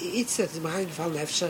iets dat behang van heeft ze